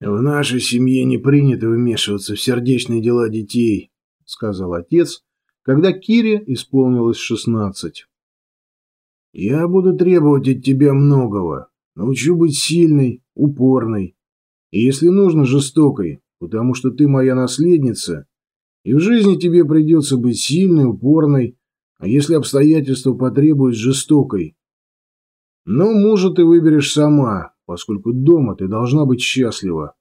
«В нашей семье не принято вмешиваться в сердечные дела детей», — сказал отец, когда Кире исполнилось шестнадцать. «Я буду требовать от тебя многого. Научу быть сильной, упорной и, если нужно, жестокой, потому что ты моя наследница, и в жизни тебе придется быть сильной, упорной, а если обстоятельства потребуют, жестокой. Но мужа ты выберешь сама, поскольку дома ты должна быть счастлива.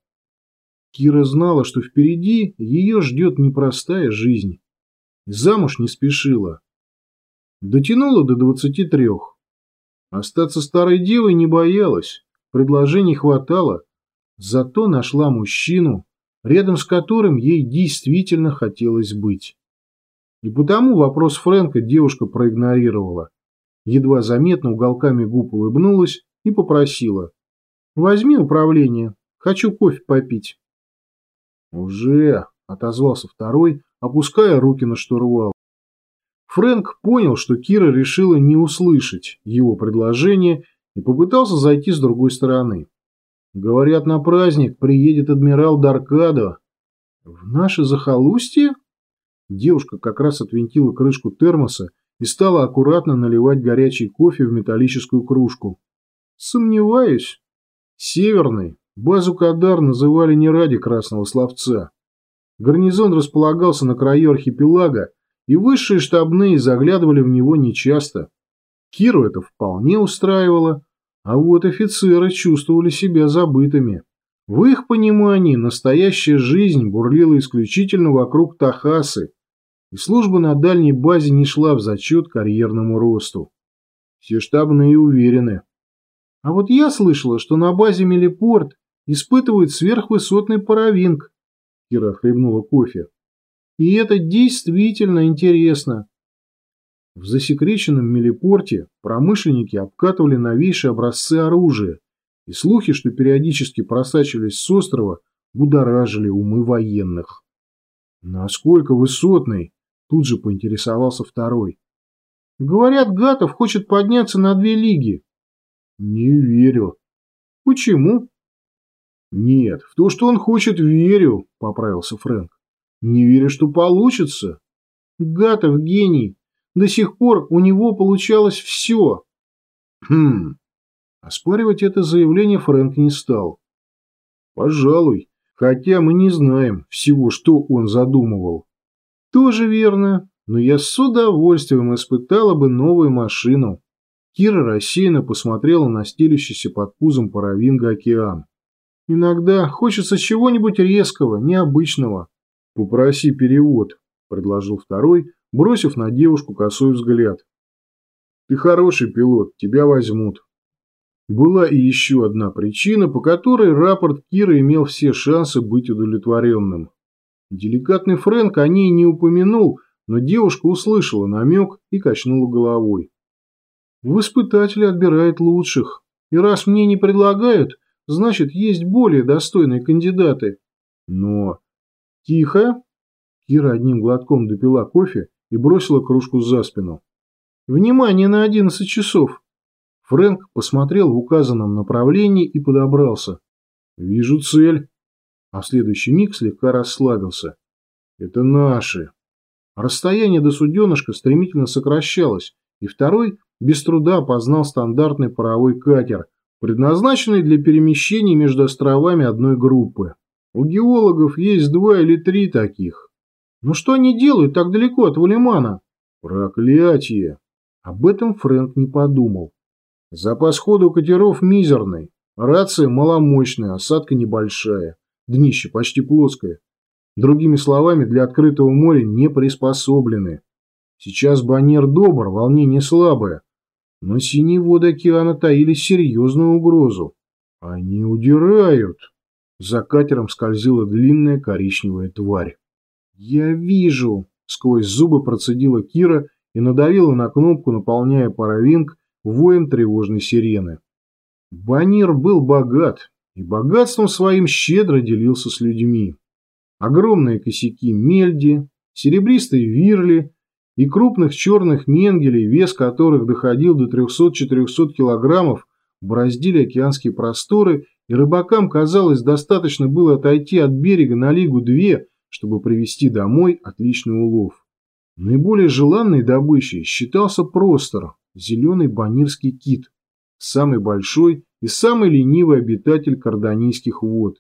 Кира знала, что впереди ее ждет непростая жизнь. Замуж не спешила. Дотянула до двадцати трех. Остаться старой девой не боялась, предложений хватало, зато нашла мужчину, рядом с которым ей действительно хотелось быть. И потому вопрос Фрэнка девушка проигнорировала. Едва заметно уголками губ улыбнулась и попросила. «Возьми управление. Хочу кофе попить». «Уже», — отозвался второй, опуская руки на штурвал. Фрэнк понял, что Кира решила не услышать его предложение и попытался зайти с другой стороны. Говорят, на праздник приедет адмирал Даркадо. В наше захолустье? Девушка как раз отвинтила крышку термоса и стала аккуратно наливать горячий кофе в металлическую кружку. Сомневаюсь. Северный. Базу Кадар называли не ради красного словца. Гарнизон располагался на краю архипелага, и высшие штабные заглядывали в него нечасто. Киру это вполне устраивало, а вот офицеры чувствовали себя забытыми. В их понимании настоящая жизнь бурлила исключительно вокруг Тахасы, и служба на дальней базе не шла в зачет карьерному росту. Все штабные уверены. А вот я слышала, что на базе Мелипорт испытывают сверхвысотный паровинг. Кира хлебнула кофе. И это действительно интересно. В засекреченном Мелипорте промышленники обкатывали новейшие образцы оружия, и слухи, что периодически просачивались с острова, будоражили умы военных. Насколько высотный, Тут же поинтересовался второй. Говорят, Гатов хочет подняться на две лиги. Не верю. Почему? Нет, в то, что он хочет, верю, поправился Фрэнк. Не верю, что получится. Гатов гений. До сих пор у него получалось все. Хм. Оспаривать это заявление Фрэнк не стал. Пожалуй, хотя мы не знаем всего, что он задумывал. Тоже верно, но я с удовольствием испытала бы новую машину. Кира рассеянно посмотрела на стелющийся под пузом паровинга океан. Иногда хочется чего-нибудь резкого, необычного. Попроси перевод, предложил второй, бросив на девушку косой взгляд. Ты хороший пилот, тебя возьмут. Была и еще одна причина, по которой рапорт Кира имел все шансы быть удовлетворенным. Деликатный Фрэнк о ней не упомянул, но девушка услышала намек и качнула головой. В испытатели отбирает лучших, и раз мне не предлагают, значит, есть более достойные кандидаты. Но... Тихо. Кира одним глотком допила кофе и бросила кружку за спину. Внимание на одиннадцать часов. Фрэнк посмотрел в указанном направлении и подобрался. Вижу цель а в следующий миг слегка расслабился. «Это наши!» Расстояние до суденышка стремительно сокращалось, и второй без труда опознал стандартный паровой катер, предназначенный для перемещений между островами одной группы. У геологов есть два или три таких. Но что они делают так далеко от Валимана? Проклятие! Об этом Фрэнк не подумал. Запас хода у катеров мизерный, рация маломощная, осадка небольшая днище почти плоское. Другими словами, для открытого моря не приспособлены. Сейчас баннер добр, волнение слабое. Но синие воды океана таили серьезную угрозу. Они удирают. За катером скользила длинная коричневая тварь. «Я вижу!» — сквозь зубы процедила Кира и надавила на кнопку, наполняя паровинг воем тревожной сирены. Банир был богат, и богатством своим щедро делился с людьми. Огромные косяки мельди, серебристые вирли и крупных черных менгелей, вес которых доходил до 300-400 килограммов, бороздили океанские просторы и рыбакам, казалось, достаточно было отойти от берега на лигу-две, чтобы привезти домой отличный улов. Наиболее желанной добычей считался простор, зеленый банирский кит, самый большой и самый ленивый обитатель карданийских вод.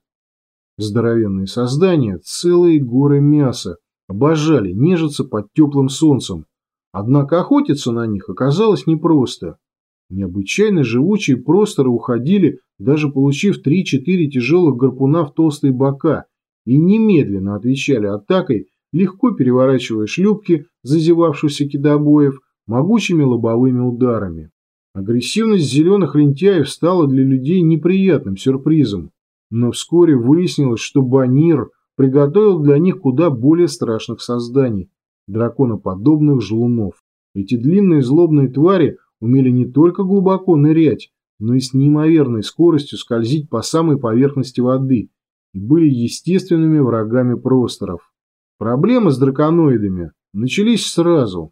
Здоровенные создания, целые горы мяса, обожали нежиться под теплым солнцем, однако охотиться на них оказалось непросто. Необычайно живучие просторы уходили, даже получив 3-4 тяжелых гарпуна в толстые бока, и немедленно отвечали атакой, легко переворачивая шлюпки зазевавшихся кидобоев могучими лобовыми ударами. Агрессивность зеленых лентяев стала для людей неприятным сюрпризом, но вскоре выяснилось, что Банир приготовил для них куда более страшных созданий – драконоподобных жлунов. Эти длинные злобные твари умели не только глубоко нырять, но и с неимоверной скоростью скользить по самой поверхности воды и были естественными врагами просторов. Проблемы с драконоидами начались сразу.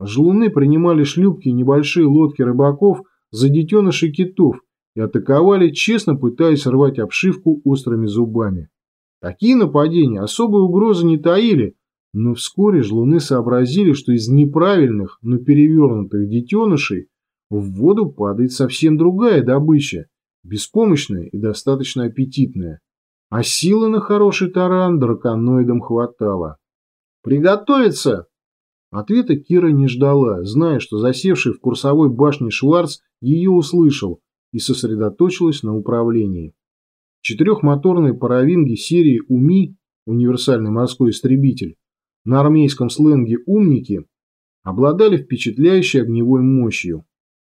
Жлуны принимали шлюпки и небольшие лодки рыбаков за детенышей китов и атаковали, честно пытаясь рвать обшивку острыми зубами. Такие нападения особой угрозы не таили, но вскоре жлуны сообразили, что из неправильных, но перевернутых детенышей в воду падает совсем другая добыча, беспомощная и достаточно аппетитная. А силы на хороший таран драконоидам хватало. «Приготовиться!» Ответа Кира не ждала, зная, что засевший в курсовой башне Шварц ее услышал и сосредоточилась на управлении. Четырехмоторные паровинги серии УМИ, универсальный морской истребитель, на армейском сленге «умники», обладали впечатляющей огневой мощью.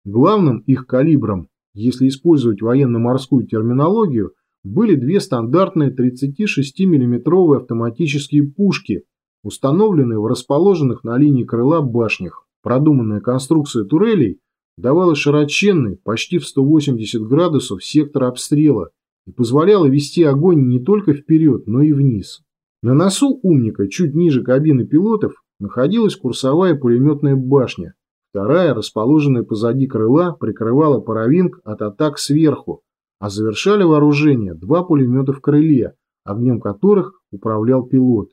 Главным их калибром, если использовать военно-морскую терминологию, были две стандартные 36 миллиметровые автоматические пушки, установленные в расположенных на линии крыла башнях. Продуманная конструкция турелей давала широченный, почти в 180 градусов сектор обстрела и позволяла вести огонь не только вперед, но и вниз. На носу умника, чуть ниже кабины пилотов, находилась курсовая пулеметная башня. Вторая, расположенная позади крыла, прикрывала паровинг от атак сверху, а завершали вооружение два пулемета в крыле, огнем которых управлял пилот.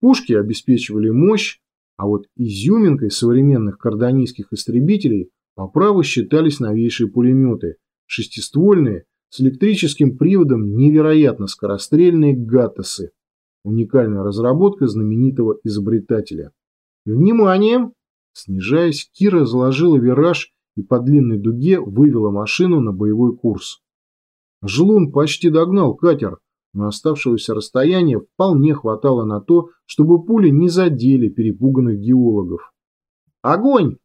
Пушки обеспечивали мощь, а вот изюминкой современных кардонийских истребителей по праву считались новейшие пулеметы, шестиствольные, с электрическим приводом невероятно скорострельные гаттасы. Уникальная разработка знаменитого изобретателя. Внимание! Снижаясь, Кира заложила вираж и по длинной дуге вывела машину на боевой курс. Жлун почти догнал катер, но оставшегося расстояния вполне хватало на то, чтобы пули не задели перепуганных геологов. «Огонь!»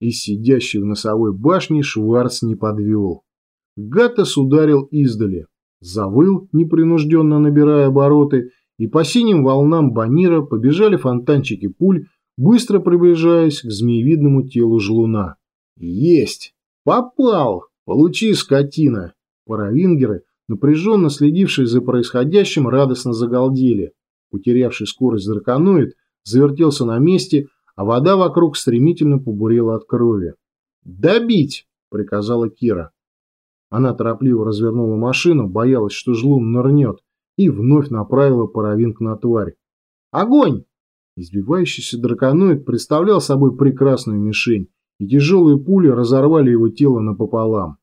И сидящий в носовой башне Шварц не подвел. Гаттес ударил издали, завыл, непринужденно набирая обороты, и по синим волнам банира побежали фонтанчики пуль, быстро приближаясь к змеевидному телу жлуна. «Есть! Попал! Получи, скотина!» Паравингеры, напряженно следившие за происходящим, радостно загалдели. Потерявший скорость драконоид завертелся на месте, а вода вокруг стремительно побурела от крови. «Добить!» – приказала Кира. Она торопливо развернула машину, боялась, что жлун нырнет, и вновь направила паровинг на тварь. «Огонь!» Избивающийся драконоид представлял собой прекрасную мишень, и тяжелые пули разорвали его тело напополам.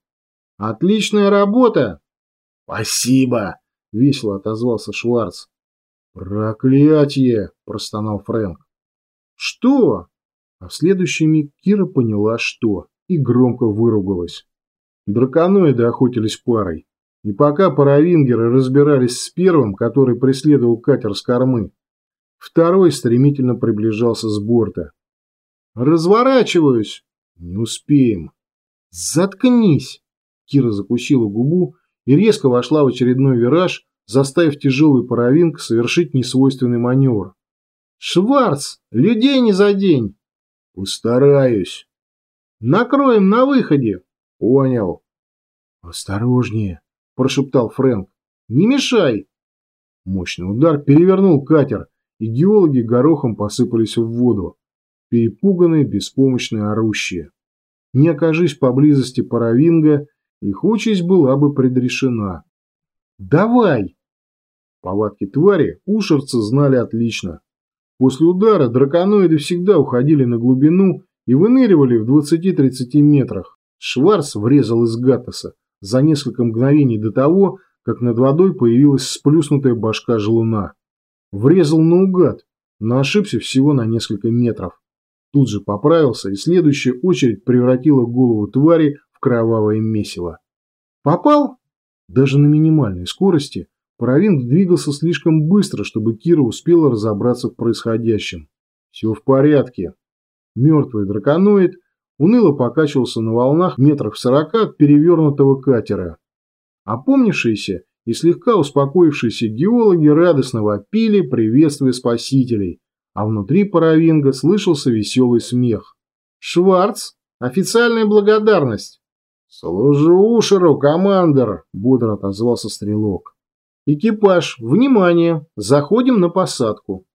Отличная работа!» «Спасибо!» — весело отозвался Шварц. «Проклятие!» — простонал Фрэнк. «Что?» А в следующий миг Кира поняла, что, и громко выругалась. Драконоиды охотились парой. И пока паравингеры разбирались с первым, который преследовал катер с кормы, второй стремительно приближался с борта. «Разворачиваюсь!» «Не успеем!» «Заткнись!» Кира закусила губу и резко вошла в очередной вираж, заставив тяжелый паровинг совершить несвойственный маневр. «Шварц! Людей не за день!» «Постараюсь!» «Накроем на выходе!» «Понял!» «Осторожнее!» – прошептал Фрэнк. «Не мешай!» Мощный удар перевернул катер, и геологи горохом посыпались в воду. Перепуганные, беспомощные, орущие. Не окажись поблизости паровинга, их участь была бы предрешена. Давай!» Повадки твари ушерцы знали отлично. После удара драконоиды всегда уходили на глубину и выныривали в 20-30 метрах. Шварц врезал из Гаттеса за несколько мгновений до того, как над водой появилась сплюснутая башка желуна. Врезал наугад, но ошибся всего на несколько метров. Тут же поправился, и следующая очередь превратила голову твари в кровавое месиво. Попал? Даже на минимальной скорости Паровинг двигался слишком быстро, чтобы Кира успела разобраться в происходящем. Все в порядке. Мертвый драконоид уныло покачивался на волнах метрах в сорока от перевернутого катера. Опомнившиеся и слегка успокоившиеся геологи радостно вопили, приветствуя спасителей, а внутри Паравинга слышался веселый смех. «Шварц! Официальная благодарность!» «Служу Ушеру, командор!» – бодро отозвался стрелок. «Экипаж, внимание! Заходим на посадку!»